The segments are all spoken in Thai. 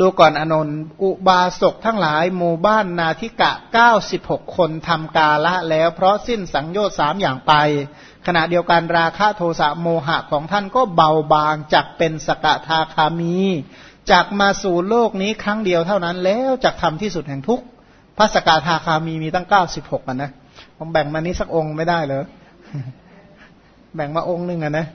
ดูก่อนอนนท์อุบาสกทั้งหลายหมู่บ้านนาทิกะเก้าสิบหกคนทำกาละแล้วเพราะสิ้นสังโยชน์สามอย่างไป ขณะเดียวกันราคะโทสะโมหะของท่านก็เบาบางจากเป็นสกทาคามีจากมาสู่โลกนี้ครั้งเดียวเท่านั้นแล้วจากทำที่สุดแห่งทุกพระสกทาคามีมีตั้งเก้าสิบหกกันนะผมแบ่งมานี้สักองค์ไม่ได้เลยแบ่งมาองค์หนึ่งอะนะ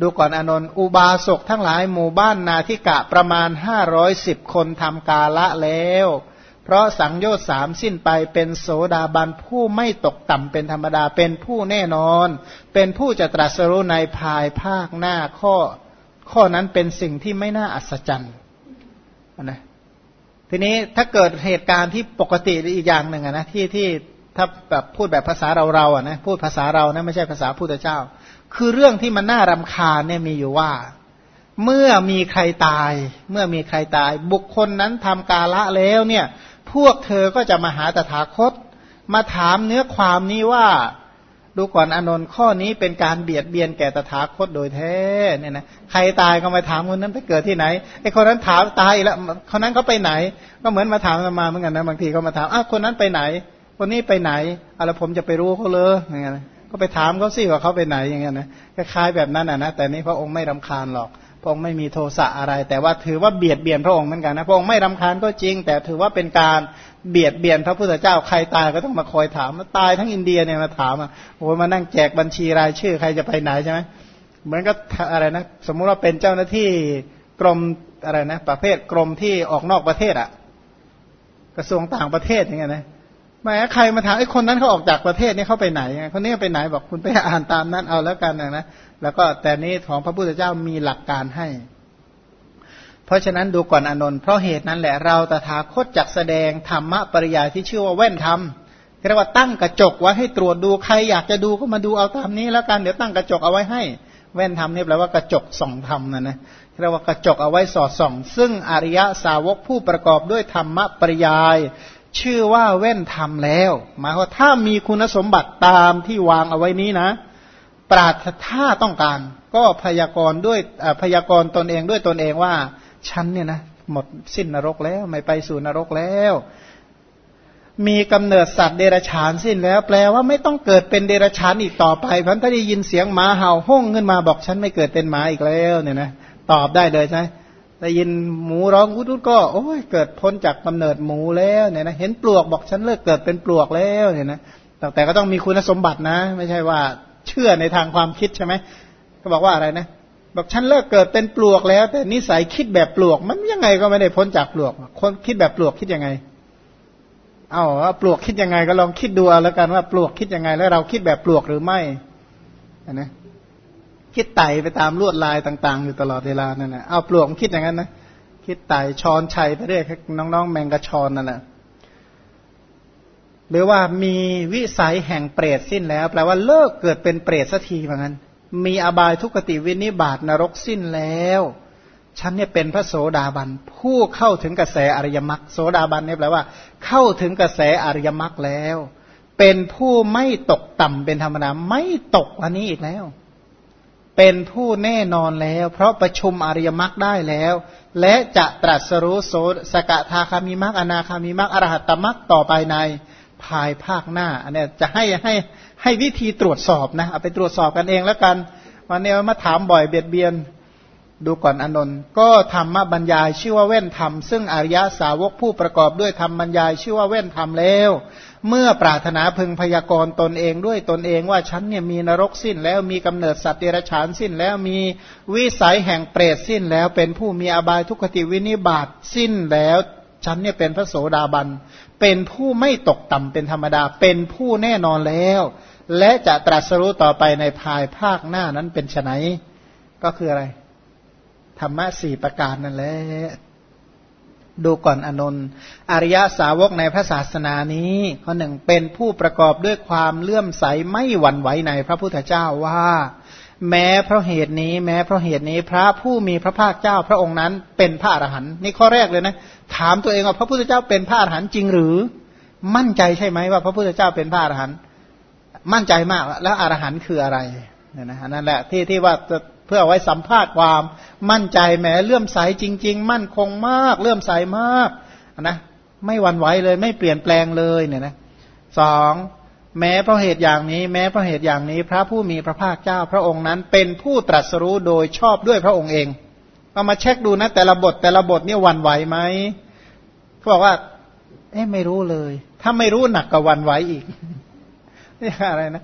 ดูก่อนอนนท์อุบาสกทั้งหลายหมู่บ้านนาทิกะประมาณห้าร้อยสิบคนทำกาละแล้ว เพราะสังโยชน์สามสิ้นไปเป็นโสดาบันผู้ไม่ตกต่ำเป็นธรรมดาเป็นผู้แน่นอน เป็นผู้จะตรัสรู้ในภายภาคหน้าข้อ ข้อนั้นเป็นสิ่งที่ไม่น่าอัศจรรย์นะทีนี้ถ้าเกิดเหตุการณ์ที่ปกติอีกอย่างหนึ่งนะที่ที่ถ้าแบบพูดแบบภาษาเราเราอะนะพูดภาษาเรานะไม่ใช่ภาษาพุทธเจ้า คือเรื่องที่มันน่ารำคาญเนี่ยมีอยู่ว่า เมื่อมีใครตาย เมื่อมีใครตาย บุคคลนั้นทำกาละแล้วเนี่ย พวกเธอก็จะมาหาตถาคต มาถามเนื้อความนี้ว่าดูก่อนอนนท์ข้อนี้เป็นการเบียดเบียนแก่ตถาคตโดยแท้เนี่ยนะใครตายก็มาถามคนนั้นไปเกิดที่ไหนไอ้คนนั้นถามตายแล้วคนนั้นเขาไปไหน ก็เหมือนมาถามมาเหมือนกันนะบางทีเขามาถามอ้าวคนนั้นไปไหน คนนี้ไปไหนอะไรผมจะไปรู้เขาเลยอย่างเงี้ย ก็ไปถามเขาสิว่าเขาไปไหนอย่างเงี้ยนะคล้ายแบบนั้นอะนะแต่นี้พระองค์ไม่รำคาญหรอก พระองค์ไม่มีโทสะอะไร แต่ว่าถือว่าเบียดเบียนพระองค์เหมือนกันนะพระองค์ไม่รำคาญก็จริง แต่ถือว่าเป็นการเบียดเบียนพระพุทธเจ้าใครตายก็ต้องมาคอยถามมาตายทั้งอินเดียเนี่ยมาถามอะโอ้มานั่งแจกบัญชีรายชื่อใครจะไปไหนใช่ไหมเหมือนกับอะไรนะสมมุติว่าเป็นเจ้าหน้าที่กรมอะไรนะ ประเภทกรมที่ออกนอกประเทศอะ กระทรวงต่างประเทศอย่างเงี้ยนะ แม้ใครมาถามไอ้คนนั้นเขาออกจากประเทศนี้เขาไปไหนคนนี้ไปไหนบอกคุณไปอ่านตามนั้นเอาแล้วกันนะแล้วก็แต่นี้ของพระพุทธเจ้ามีหลักการให้ เพราะฉะนั้นดูก่อนอนนท์เพราะเหตุนั้นแหละเราตถาคตจักแสดงธรรมะปริยายที่ชื่อว่าแว่นธรรมเรียกว่าตั้งกระจกไว้ให้ตรวจดูใครอยากจะดูก็มาดูเอาตามนี้แล้วกันเดี๋ยวตั้งกระจกเอาไว้ให้ แว่นธรรมนี่แปลว่ากระจกส่องธรรมนะนะเรียกว่ากระจกเอาไว้สอดส่อง ซึ่งอริยสาวกผู้ประกอบด้วยธรรมะปริยาย ชื่อว่าเว้นทำแล้ว หมายว่าถ้ามีคุณสมบัติตามที่วางเอาไว้นี้นะ ปราดถ้าต้องการ ก็พยากรณ์ด้วยพยากรณ์ตนเองด้วยตนเองว่า ฉันเนี่ยนะหมดสิ้นนรกแล้ว ไม่ไปสู่นรกแล้ว มีกำเนิดสัตว์เดรัจฉานสิ้นแล้ว แปลว่าไม่ต้องเกิดเป็นเดรัจฉานอีกต่อไปพันถ้าได้ยินเสียงหมาเห่าห้องขึ้นมาบอกฉันไม่เกิดเป็นหมาอีกแล้ว เนี่ยนะตอบได้เลยใช่ได้ยินหมูร้องวุดก็โอ้ยเกิดพ้นจากกาเนิดหมูแล้วเนี่ยนะเห็นปลวกบอกฉันเลิกเกิดเป็นปลวกแล้วเนี่ยนะแต่ก็ต้องมีคุณสมบัตินะ ไม่ใช่ว่าเชื่อในทางความคิดใช่ไหมก็บอกว่าอะไรนะบอกฉันเลิกเกิดเป็นปลวกแล้ว แต่นิสัยคิดแบบปลวก มันยังไงก็ไม่ได้พ้นจากปลวก คนคิดแบบปลวกคิดยังไง เอาว่าปลวกคิดยังไงก็ลองคิดดูแล้วกันว่าปลวกคิดยังไง แล้วเราคิดแบบปลวกหรือไม่นะ คิดไต่ไปตามลวดลายต่าง ๆ อยู่ตลอดเวลานั่นแหละเอาปลวกคิดอย่างนั้นนะคิดไต่ชอนชัยไปเรื่อยน้องๆ แมงกระชอนนั่นแหละหรือว่ามีวิสัยแห่งเปรตสิ้นแล้ว แปลว่าเลิกเกิดเป็นเปรตสักทีเหมือนกันมีอบายทุกติวินิบาตนรกสิ้นแล้ว ฉันเนี่ยเป็นพระโสดาบัน ผู้เข้าถึงกระแสอริยมรรคโสดาบันเนี่ยแปลว่า เข้าถึงกระแสอริยมรรคแล้ว เป็นผู้ไม่ตกต่ำเป็นธรรมดาไม่ตกอันนี้อีกแล้ว เป็นผู้แน่นอนแล้ว เพราะประชุมอริยมรรคได้แล้ว และจะตรัสรู้โสสกทาคามิมรรคอนาคามิมรรคอรหัตตมรรคต่อไปในภายภาคหน้าอันนี้จะให้ให้ให้วิธีตรวจสอบนะเอาไปตรวจสอบกันเองแล้วกันวันนี้มาถามบ่อยเบียดเบียนดูก่อนอนนท์ก็ธรรมบรรยายชื่อว่าเว้นธรรม ซึ่งอริยสาวกผู้ประกอบด้วยธรรมบรรยายชื่อว่าเว้นธรรมแล้ว เมื่อปรารถนาพึงพยากรณ์ตนเองด้วยตนเองว่าฉันเนี่ยมีนรกสิ้นแล้วมีกำเนิดสัตว์เดรัจฉานสิ้นแล้วมีวิสัยแห่งเปรตสิ้นแล้วเป็นผู้มีอบายทุกขติวินิบาตสิ้นแล้วฉันเนี่ยเป็นพระโสดาบัน เป็นผู้ไม่ตกต่ำเป็นธรรมดา เป็นผู้แน่นอนแล้ว และจะตรัสรู้ต่อไปในภายภาคหน้านั้นเป็นไนก็คืออะไร ธรรมะสี่ประการนั่นแหละ ดูก่อนอนนท์อริยสาวกในพระศาสนานี้ข้อหนึ่งเป็นผู้ประกอบด้วยความเลื่อมใสไม่หวั่นไหวในพระพุทธเจ้าว่า แม้เพราะเหตุนี้ แม้เพราะเหตุนี้พระผู้มีพระภาคเจ้าพระองค์นั้นเป็นพระอรหันต์นี่ข้อแรกเลยนะถามตัวเองว่าพระพุทธเจ้าเป็นพระอรหันต์จริงหรือ มั่นใจใช่ไหมว่าพระพุทธเจ้าเป็นพระอรหันต์มั่นใจมากแล้วอรหันต์คืออะไรเนี่ยนะนั่นแหละที่ที่ว่า เพื่อเอาไว้สัมภาษณ์ความมั่นใจแหมเลื่อมใสจริง ๆ มั่นคงมากเลื่อมใสมากนะไม่หวั่นไหวเลยไม่เปลี่ยนแปลงเลยเนี่ยนะสองแม้เพราะเหตุอย่างนี้ แม้เพราะเหตุอย่างนี้ พระผู้มีพระภาคเจ้าพระองค์นั้น เป็นผู้ตรัสรู้โดยชอบด้วยพระองค์เองเอามาเช็คดูนะแต่ละบทแต่ละบทเนี่ยวันไหวไหมเขาบอกว่า เอ๊ะไม่รู้เลย ถ้าไม่รู้หนักกว่าวันไหวอีกนี่อะไรนะ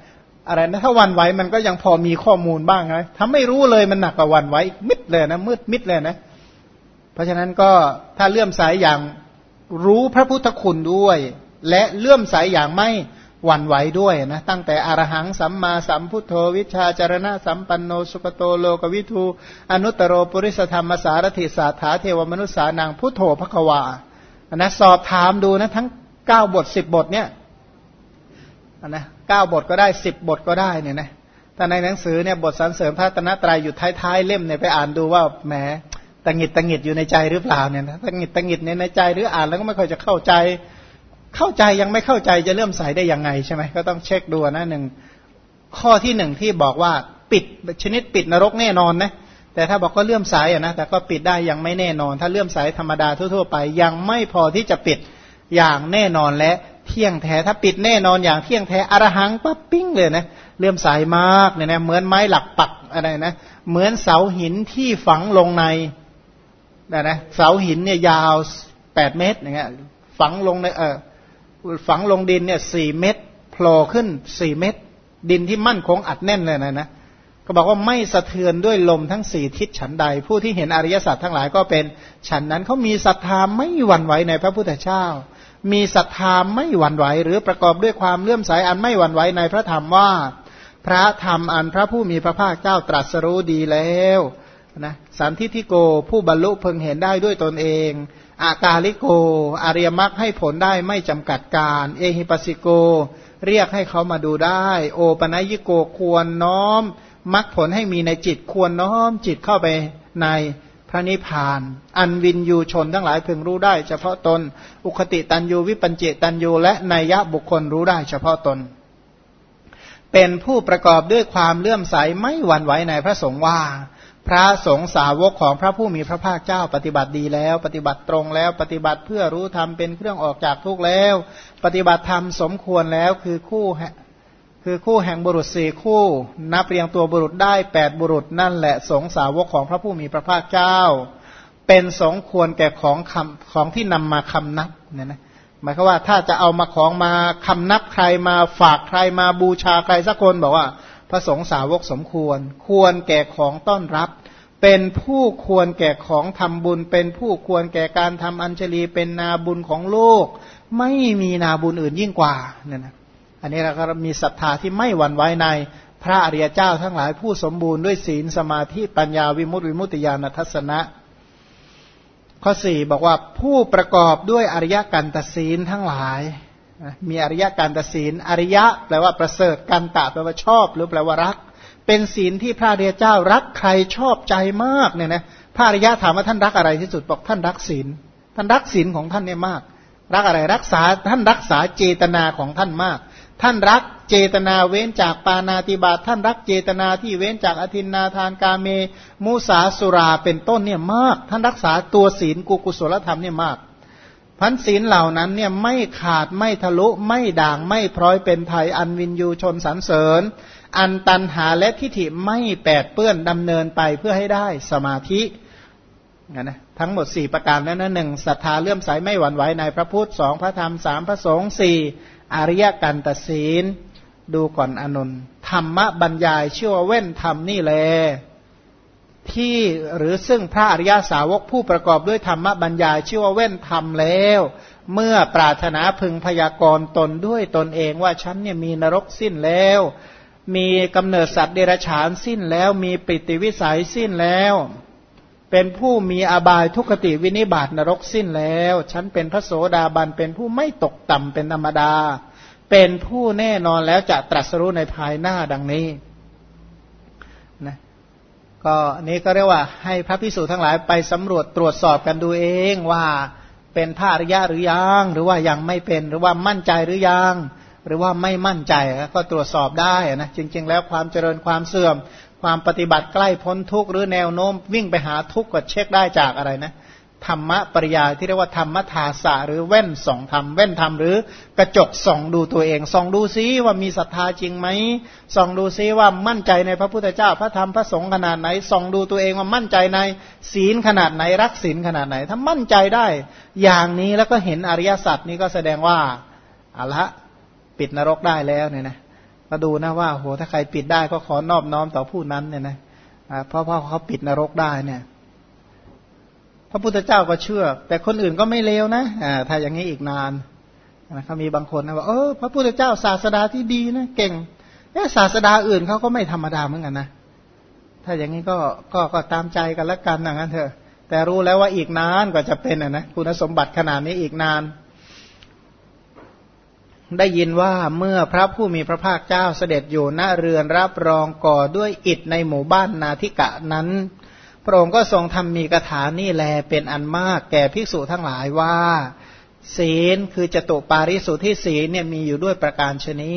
อะไรนะถ้าวันไหวมันก็ยังพอมีข้อมูลบ้างไงถ้าไม่รู้เลยมันหนักกว่าวันไหวมิดเลยนะมืดมิดเลยนะ เพราะฉะนั้นก็ถ้าเลื่อมสายอย่างรู้พระพุทธคุณด้วย และเลื่อมสายอย่างไม่หวั่นไหวด้วยนะตั้งแต่อรหังสัมมาสัมพุทโธวิชาจารณะสัมปันโนสุปโตโลกวิทูอนุตตรปุริสธรรมสารถิสาถาเทวมนุษสานังพุทโธภควานะสอบถามดูนะทั้งเก้าบทสิบบทเนี่ย นะเก้าบทก็ได้สิบบทก็ได้เนี่ยนะแต่ในหนังสือเนี่ยบทสรรเสริมพระตนะตรายอยู่ท้ายๆเล่มเนี่ยไปอ่านดูว่าแหมตังหิดตังหิดอยู่ในใจหรือเปล่าเนี่ยนะตังหิดตังหิดเนี่ยในใจหรืออ่านแล้วก็ไม่ค่อยจะเข้าใจ เข้าใจยังไม่เข้าใจจะเริ่มใส่ได้ยังไงใช่ไหมก็ต้องเช็คดูนะหนึ่งข้อที่หนึ่งที่บอกว่าปิดชนิดปิดนรกแน่นอนนะแต่ถ้าบอกก็เลื่อมสายอะนะแต่ก็ปิดได้ยังไม่แน่นอน ถ้าเลื่อมสายธรรมดาทั่วๆไป ยังไม่พอที่จะปิด อย่างแน่นอนและเที่ยงแท้ถ้าปิดแน่นอนอย่างเที่ยงแท้อรหังปั๊บปิ้งเลยนะเลื่อมสายมากเนี่ยนะเหมือนไม้หลักปักอะไรนะเหมือนเสาหินที่ฝังลงในนะนะเสาหินเนี่ยยาวแปดเมตรอย่างเงี้ยฝังลงในเออฝังลงดินเนี่ยสี่เม็ดโผล่ขึ้นสี่เม็ดดินที่มั่นคงอัดแน่นเลยนะนะก็บอกว่าไม่สะเทือนด้วยลมทั้งสี่ทิศฉันใด ผู้ที่เห็นอริยสัจทั้งหลายก็เป็นฉันนั้นเขามีศรัทธาไม่หวั่นไหวในพระพุทธเจ้า มีศรัทธาไม่หวั่นไหว หรือประกอบด้วยความเลื่อมใสอันไม่หวั่นไหวในพระธรรมว่า พระธรรมอันพระผู้มีพระภาคเจ้าตรัสรู้ดีแล้วนะสันทิทิโกผู้บรรลุเพึงเห็นได้ด้วยตนเองอากาลิโก อริยมรรคให้ผลได้ไม่จำกัดการ เอหิปัสสิโก เรียกให้เขามาดูได้ โอปนัยิโกควรน้อมมรรคผลให้มีในจิตควรน้อมจิตเข้าไปใน พระนิพพาน อันวินยูชนทั้งหลายพึงรู้ได้เฉพาะตน อุคติตันยูวิปัญเจตันยูและนัยยะบุคคลรู้ได้เฉพาะตน เป็นผู้ประกอบด้วยความเลื่อมใสไม่หวั่นไหวในพระสงฆ์ว่า พระสงฆ์สาวกของพระผู้มีพระภาคเจ้าปฏิบัติดีแล้ว ปฏิบัติตรงแล้ว ปฏิบัติเพื่อรู้ธรรมเป็นเครื่องออกจากทุกข์แล้ว ปฏิบัติธรรมสมควรแล้วคือคู่ คือคู่แห่งบุรุษสี่คู่ นับเรียงตัวบุรุษได้แปดบุรุษนั่นแหละสงสาวกของพระผู้มีพระภาคเจ้า เป็นสงควรแก่ของคำของที่นำมาคำนับเนี่ยนะหมายความว่าถ้าจะเอามาของมาคำนับใครมาฝากใครมาบูชาใครสักคนบอกว่า พระสงฆ์สาวกสมควร ควรแก่ของต้อนรับ เป็นผู้ควรแก่ของทำบุญ เป็นผู้ควรแก่การทำอัญชลีเป็นนาบุญของโลก ไม่มีนาบุญอื่นยิ่งกว่าเนี่ยนะ อันนี้เราก็มีศรัทธาที่ไม่หวั่นไหวในพระอริยเจ้าทั้งหลายผู้สมบูรณ์ด้วยศีลสมาธิปัญญาวิมุตติวิมุตติญาณทัศนะ ข้อสี่บอกว่าผู้ประกอบด้วยอริยกันตศีลทั้งหลาย มีอริยการตศีล อริยะ แปลว่าประเสริฐกันตะแปลว่าชอบ หรือแปลว่ารัก เป็นศีลที่พระเดียเจ้ารักใครชอบใจมากเนี่ยนะพระอริยะถามว่าท่านรักอะไรที่สุดบอกท่านรักศีล ท่านรักศีลของท่านเนี่ยมาก รักอะไรรักษาท่านรักษาเจตนาของท่านมาก ท่านรักเจตนาเว้นจากปานาติบาตท่านรักเจตนาที่เว้นจากอธินนาทานกาเม มุสาสุราเป็นต้นเนี่ยมาก ท่านรักษาตัวศีลกุกุศลธรรมเนี่ยมากพันศีลเหล่านั้นเนี่ยไม่ขาดไม่ทะลุไม่ด่างไม่พร้อยเป็นไทยอันวินยูชนสรรเสริญ อันตันหาและทิฏฐิไม่แปดเปื้อนดำเนินไปเพื่อให้ได้สมาธินะ ทั้งหมดสี่ประการนั้นนะหนึ่งศรัทธาเลื่อมใสไม่หวั่นไหวในพระพุทธสองพระธรรมสามพระสงฆ์สี่อริยกันตศีล ดูก่อนอนนธรรมบรรยายเชื่อเว้นธรรมนี่แล ที่หรือซึ่งพระอริยาสาวกผู้ประกอบด้วยธรรมบรรยายชื่อว่าเว้นธรรมแล้ว เมื่อปรารถนาพึงพยากรณ์ตนด้วยตนเองว่าฉันเนี่ยมีนรกสิ้นแล้ว มีกำเนิดสัตว์เดรัจฉานสิ้นแล้ว มีปิติวิสัยสิ้นแล้ว เป็นผู้มีอบายทุกขติวินิบาตนรกสิ้นแล้ว ฉันเป็นพระโสดาบันเป็นผู้ไม่ตกต่ำเป็นธรรมดา เป็นผู้แน่นอนแล้วจะตรัสรู้ในภายหน้าดังนี้นะก็นี้ก็เรียกว่าให้พระพิสุทั้งหลายไปสำรวจตรวจสอบกันดูเองว่าเป็นพระอริยะหรือยัง หรือว่ายังไม่เป็นหรือว่ามั่นใจหรือยัง หรือว่าไม่มั่นใจก็ตรวจสอบได้นะจริง ๆ แล้วความเจริญความเสื่อม ความปฏิบัติใกล้พ้นทุกข์หรือแนวโน้ม วิ่งไปหาทุกข์ก็เช็คได้จากอะไรนะธรรมะปริยาที่เรียกว่าธรรมทาสะหรือแว่นส่องธรรมแว่นธรรมหรือกระจกส่องดูตัวเองส่องดูซิว่ามีศรัทธาจริงไหมส่องดูซิว่ามั่นใจในพระพุทธเจ้าพระธรรมพระสงฆ์ขนาดไหนส่องดูตัวเองว่ามั่นใจในศีลขนาดไหนรักศีลขนาดไหน ถ้ามั่นใจได้ อย่างนี้แล้วก็เห็นอริยสัจนี้ก็แสดงว่าอะละปิดนรกได้แล้วเนี่ยนะ มาดูนะว่าโหถ้าใครปิดได้ก็ขอนอบน้อมต่อผู้นั้นเนี่ยนะเพราะเพราะเขาปิดนรกได้เนี่ยพระพุทธเจ้าก็เชื่อ แต่คนอื่นก็ไม่เลวนะอ่าถ้าอย่างนี้อีกนานนะเขามีบางคนนะว่าเออพระพุทธเจ้าศาสดาที่ดีนะเก่งเอศาสดาอื่นเขาก็ไม่ธรรมดาเหมือนกันนะถ้าอย่างนี้ก็ก็ก็ตามใจกันละกันอย่างนั้นเถอะ แต่รู้แล้วว่าอีกนานก็จะเป็นนะคุณสมบัติขนาดนี้อีกนาน ได้ยินว่าเมื่อพระผู้มีพระภาคเจ้าเสด็จอยู่ณเรือนรับรองก่อด้วยอิฐในหมู่บ้านนาทิกะนั้น พระองค์ก็ทรงทำมีกถานี่แลเป็นอันมากแก่ภิกษุทั้งหลายว่า ศีลคือจตุปาริสุทธิศีลเนี่ยมีอยู่ด้วยประการชนี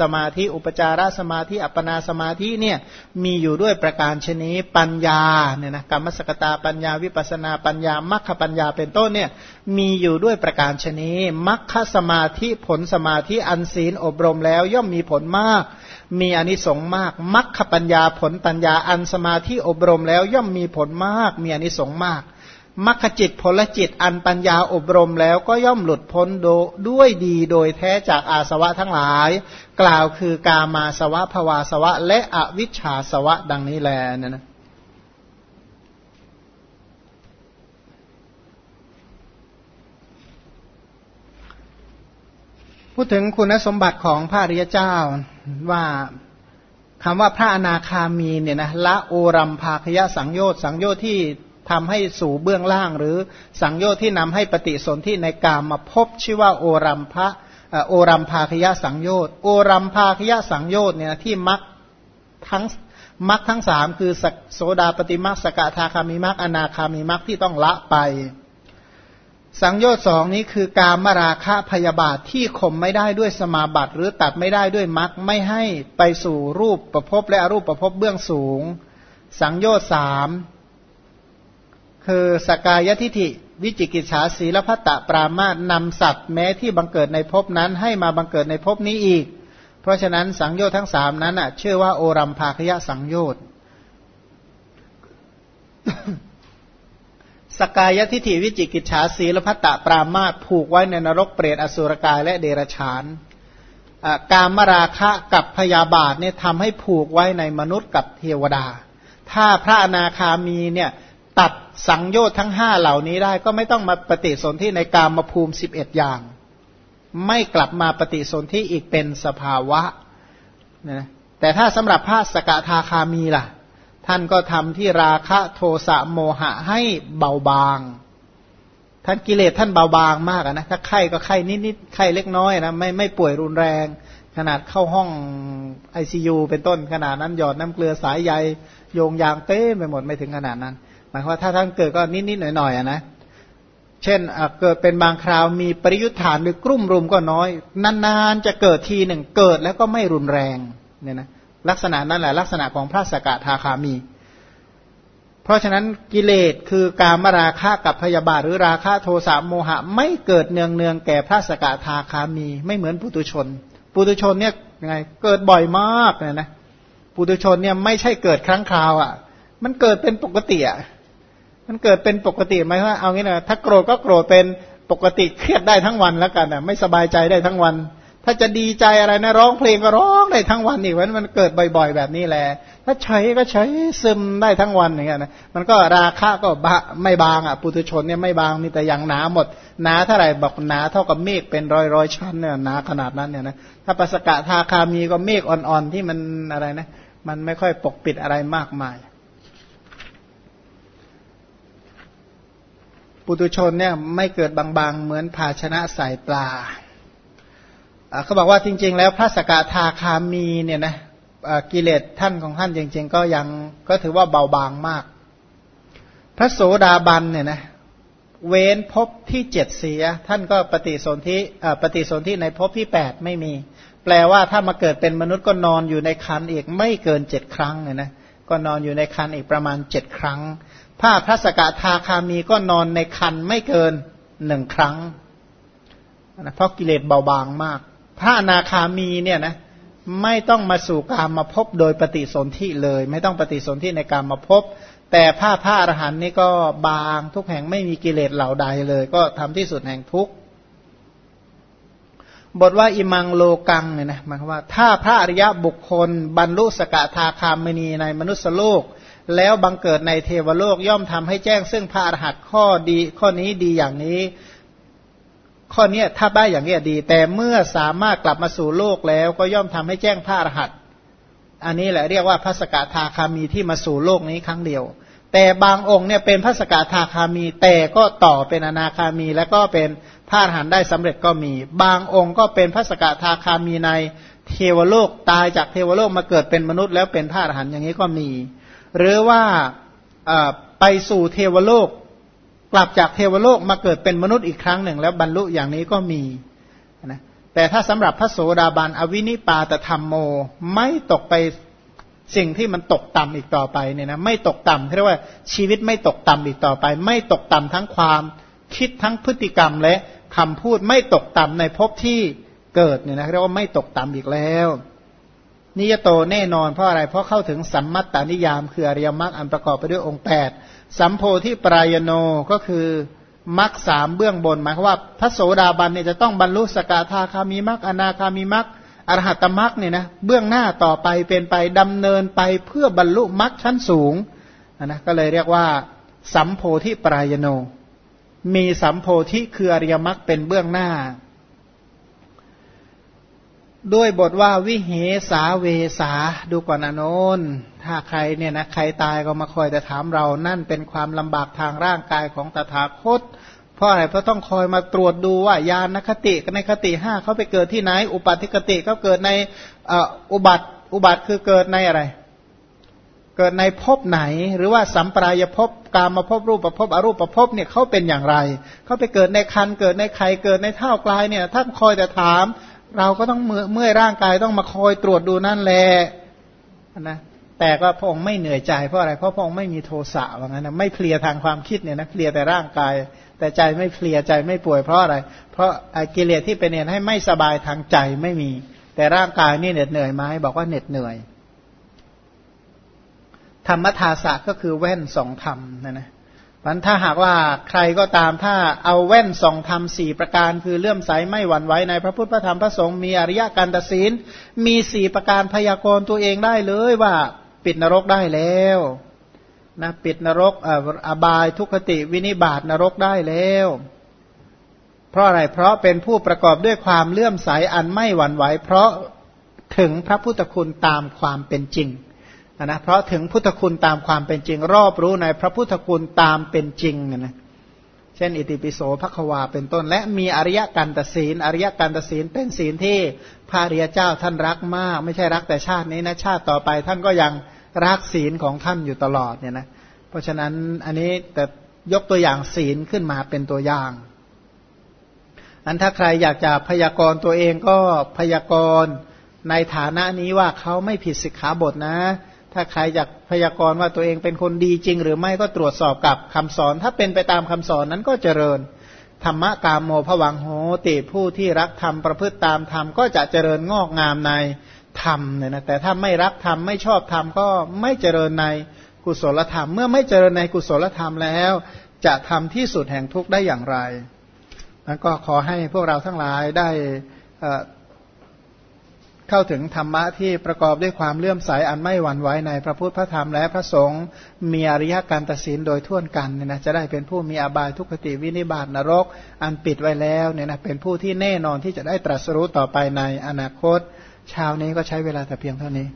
สมาธิอุปจารสมาธิอัปปนาสมาธิเนี่ยมีอยู่ด้วยประการชนีปัญญาเนี่ยนะกรรมสกตาปัญญาวิปัสนาปัญญามัคคปัญญาเป็นต้นเนี่ยมีอยู่ด้วยประการชนีมัคคสมาธิผลสมาธิอันศีลอบรมแล้วย่อมมีผลมาก มีอนิสงส์มากมัคคปัญญาผลปัญญาอันสมาธิอบรมแล้วย่อมมีผลมาก มีอนิสงส์มาก มัคคจิตผลจิตอันปัญญาอบรมแล้วก็ย่อมหลุดพ้นโดด้วยดีโดยแท้จากอาสวะทั้งหลาย กล่าวคือกามาสวะภวาสวะ และอวิชชาสวะดังนี้แลนะนะพูดถึงคุณสมบัติของพระริยเจ้าว่าคำว่าพระอนาคามีเนี่ยนะละโอรัมภาคยะสังโยชน์สังโยชน์ที่ ทำให้สู่เบื้องล่าง หรือสังโยชน์ที่นำให้ปฏิสนธิในกามมาพบชื่อว่าโอรัมภะโอรัมภาคยะสังโยชน์โอรัมภาคยะสังโยชน์เนี่ยที่มักทั้งมักทั้งสามคือโสดาปฏิมักสกทาคามิมักอนาคามิมักที่ต้องละไป สังโยชน์สองนี้คือการมราคะพยาบาทที่ข่มไม่ได้ด้วยสมาบัติ หรือตัดไม่ได้ด้วยมรรคไม่ให้ไปสู่รูปประพบและอรูปประพบเบื้องสูง สังโยชน์สาม คือสกายทิฐิวิจิกิจฉาสีลพัตตปรามาสนำสัตว์แม้ที่บังเกิดในภพนั้นให้มาบังเกิดในภพนี้อีก เพราะฉะนั้นสังโยชน์ทั้งสามนั้นอะชื่อว่าโอรัมภาคยะสังโยชน์สกายทิฐิวิจิกิจฉาสีลพัตตปรามาตผูกไว้ในนรกเปรตอสุรกายและเดรฉานการมราคะกับพยาบาทเนี่ยทำให้ผูกไว้ในมนุษย์กับเทวดา ถ้าพระอนาคามีเนี่ย ตัดสังโยชน์ทั้งห้าเหล่านี้ได้ ก็ไม่ต้องมาปฏิสนธิในกามภูมิสิบเอ็ดอย่าง ไม่กลับมาปฏิสนธิอีกเป็นสภาวะนะแต่ถ้าสำหรับพระสกทาคามีล่ะ ท่านก็ทำที่ราคะโทสะโมหะให้เบาบาง ท่านกิเลสท่านเบาบางมากนะถ้าไข้ก็ไข้นิดๆไข้เล็กน้อยนะไม่ไม่ป่วยรุนแรง ขนาดเข้าห้องไอซียูเป็นต้นขนาดนั้นหยอดน้ำเกลือสายใยโยงยางเต้ไปหมดไม่ถึงขนาดนั้น มายความว่าถ้าท่านเกิดก็นิดๆหน่อยๆนะเช่นเกิดเป็นบางคราวมีปริยุทธานหรือกลุ่มรุมก็น้อย นานๆจะเกิดทีหนึ่งเกิดแล้วก็ไม่รุนแรงเนี่ยนะลักษณะนั้นแหละลักษณะของพระสกทาคามี เพราะฉะนั้นกิเลสคือการมราคะกับพยาบาทหรือราคะโทสะโมหะ ไม่เกิดเนืองเนืองแก่พระสกทาคามี ไม่เหมือนปุตุชน ปุตุชนเนี่ยยังไงเกิดบ่อยมากเลยนะปุตุชนเนี่ยไม่ใช่เกิดครั้งคราวอะ มันเกิดเป็นปกติอะ มันเกิดเป็นปกติไหมว่าเอางี้นะถ้าโกรธก็โกรธเป็นปกติเครียดได้ทั้งวันแล้วกันอะ ไม่สบายใจได้ทั้งวัน ถ้าจะดีใจอะไรนะร้องเพลงก็ร้องได้ทั้งวันอีกวันมันเกิดบ่อย ๆ แบบนี้แหละถ้าใช้ก็ใช้ซึมได้ทั้งวันอย่างเงี้ยนะมันก็ราคาก็บะไม่บางอะปุถุชนเนี่ยไม่บางมีแต่อย่างหนาหมดหนาเท่าไหร่บอกหนาเท่ากับเมฆเป็นร้อยร้อยชั้นเนี่ยหนาขนาดนั้นเนี่ยนะถ้าปัสกะทาคามีก็เมฆอ่อนๆที่มันอะไรนะมันไม่ค่อยปกปิดอะไรมากมาย ปุตุชนเนี่ยไม่เกิดบางๆ เหมือนภาชนะใส่ปลาเขาบอกว่าจริง ๆ แล้วพระสกทาคามีเนี่ยนะกิเลสท่านของท่านจริง ๆ ก็ยังก็ถือว่าเบาบางมาก พระโสดาบันเนี่ยนะเว้นภพที่เจ็ดเสีย ท่านก็ปฏิสนธิปฏิสนธิในภพที่แปดไม่มี แปลว่าถ้ามาเกิดเป็นมนุษย์ก็นอนอยู่ในคันอีกไม่เกินเจ็ดครั้งเนี่ยนะก็นอนอยู่ในคันอีกประมาณเจ็ดครั้ง ผ้าพระสกทาคามีก็นอนในคันไม่เกินหนึ่งครั้งนะเพราะกิเลสเบาบางมาก พระนาคามีเนี่ยนะไม่ต้องมาสู่การมาพบโดยปฏิสนธิเลย ไม่ต้องปฏิสนธิในการมาพบ แต่ผ้าผ้าอรหันนี่ก็บางทุกแห่งไม่มีกิเลสเหล่าใดเลย ก็ทำที่สุดแห่งทุกข์บทว่าอิมังโลกังเนี่ยนะหมายความว่า ถ้าพระอริยบุคคล บรรลุสกทาคามินีในมนุษยโลก แล้วบังเกิดในเทวโลกย่อมทำให้แจ้ง ซึ่งพระอรหันต์ข้อดีข้อนี้ดีอย่างนี้ ข้อนี้ถ้าได้อย่างนี้ดี แต่เมื่อสามารถกลับมาสู่โลกแล้วก็ย่อมทำให้แจ้งพระอรหันต์อันนี้แหละเรียกว่าพระสกทาคามีที่มาสู่โลกนี้ครั้งเดียว แต่บางองค์เนี่ยเป็นพระสกทาคามี แต่ก็ต่อเป็นอนาคามี แล้วก็เป็นพระอรหันต์ได้สำเร็จก็มี บางองค์ก็เป็นพระสกทาคามีในเทวโลกตายจากเทวโลกมาเกิดเป็นมนุษย์ แล้วเป็นพระอรหันต์อย่างนี้ก็มี หรือว่าไปสู่เทวโลก กลับจากเทวโลกมาเกิดเป็นมนุษย์อีกครั้งหนึ่ง แล้วบรรลุอย่างนี้ก็มีนะแต่ถ้าสำหรับพระโสดาบันอวินิปาตธรรมโม ไม่ตกไปสิ่งที่มันตกต่ำอีกต่อไปเนี่ยนะไม่ตกต่ำเรียกว่าชีวิตไม่ตกต่ำอีกต่อไป ไม่ตกต่ำทั้งความคิดทั้งพฤติกรรมและคำพูดไม่ตกต่ำในภพที่เกิดเนี่ยนะเรียกว่าไม่ตกต่ำอีกแล้ว นิยโตแน่นอนเพราะอะไร เพราะเข้าถึงสัมมัตตานิยาม คืออริยมรรคอันประกอบไปด้วยองค์แปดสัมโพธิปรายโนก็คือมรรคสามเบื้องบน หมายความว่าพระโสดาบันเนี่ยจะต้องบรรลุสกทาคามีมรรคอนาคามีมรรคอรหัตมรรคเนี่ยนะเบื้องหน้าต่อไปเป็นไปดำเนินไปเพื่อบรรลุมรรคชั้นสูงนะก็เลยเรียกว่า สัมโพธิปรายโน มีสัมโพธิคืออริยมรรคเป็นเบื้องหน้า ด้วยบทว่าวิเหสาเวสาดูก่อนอนนถ้าใครเนี่ยนะใครตายก็มาคอยแต่ถามเรานั่นเป็นความลำบากทางร่างกายของตถาคต เพราะอะไรเพราะต้องคอยมาตรวจดูว่ายานคติในคติห้าเขาไปเกิดที่ไหน อุปัติคติเขาเกิดในอุบัติอุบัติคือเกิดในอะไร เกิดในภพไหน หรือว่าสัมปรายภพกามาภพรูปประภพอรูปประภพเนี่ยเขาเป็นอย่างไรเขาไปเกิดในคันเกิดในไข่เกิดในเท่ากลายเนี่ยท่านคอยแต่ถาม เราก็ต้องเมื่อเมื่อร่างกายต้องมาคอยตรวจดูนั่นแหละนะแต่ก็พระองค์ไม่เหนื่อยใจเพราะอะไรเพราะพระองค์ไม่มีโทสะว่างั้นนะไม่เพลียทางความคิดเนี่ยนะเพลียแต่ร่างกาย แต่ใจไม่เพลียใจไม่ป่วยเพราะอะไร เพราะกิเลสที่เป็นเนี่ยให้ไม่สบายทางใจไม่มี แต่ร่างกายนี่เหน็ดเหนื่อยไหมบอกว่าเหน็ดเหนื่อย ธรรมทาสะก็คือแว่นสองธรรมนะนะ มันถ้าหากว่าใครก็ตามถ้าเอาแว่นสองธรรมสี่ประการ คือเลื่อมใสไม่หวั่นไหวในพระพุทธพระธรรมพระสงฆ์มีอริยการตัดสินมีสี่ประการพยากรณ์ตัวเองได้เลยว่าปิดนรกได้แล้วนะปิดนรกอบายทุกขติวินิบาตนรกได้แล้ว เพราะอะไรเพราะเป็นผู้ประกอบด้วยความเลื่อมใสอันไม่หวั่นไหวเพราะถึงพระพุทธคุณตามความเป็นจริง นะเพราะถึงพุทธคุณตามความเป็นจริง รอบรู้ในพระพุทธคุณตามเป็นจริงนะเช่น อิติปิโสภควาเป็นต้น และมีอริยกันตศีล อริยกันตศีลเป็นศีลที่พระริยเจ้าท่านรักมาก ไม่ใช่รักแต่ชาตินี้นะชาติต่อไปท่านก็ยังรักศีลของท่านอยู่ตลอดเนี่ยนะเพราะฉะนั้นอันนี้แต่ยกตัวอย่างศีลขึ้นมาเป็นตัวอย่าง อันถ้าใครอยากจะพยากรณ์ตัวเองก็พยากรณ์ในฐานะนี้ว่าเขาไม่ผิดสิกขาบทนะ ถ้าใครอยากพยากรณ์ว่าตัวเองเป็นคนดีจริง หรือไม่ก็ตรวจสอบกับคำสอน ถ้าเป็นไปตามคำสอนนั้นก็เจริญธรรมะกามโมผวังโหติผู้ที่รักธรรมประพฤติตามธรรมก็จะเจริญงอกงามในธรรมเนี่ยนะแต่ถ้าไม่รักธรรมไม่ชอบธรรมก็ไม่เจริญในกุศลธรรม เมื่อไม่เจริญในกุศลธรรมแล้ว จะทำที่สุดแห่งทุกข์ได้อย่างไรนั้นก็ขอให้พวกเราทั้งหลายได้ เข้าถึงธรรมะที่ประกอบด้วยความเลื่อมใสอันไม่หวั่นไหวในพระพุทธพระธรรมและพระสงฆ์มีอริยการตัดสินโดยทั่วกันเนี่ยนะจะได้เป็นผู้มีอบายทุกขติวินิบาตนรก อันปิดไว้แล้วเนี่ยนะเป็นผู้ที่แน่นอนที่จะได้ตรัสรู้ต่อไปในอนาคต ชาวนี้ก็ใช้เวลาแต่เพียงเท่านี้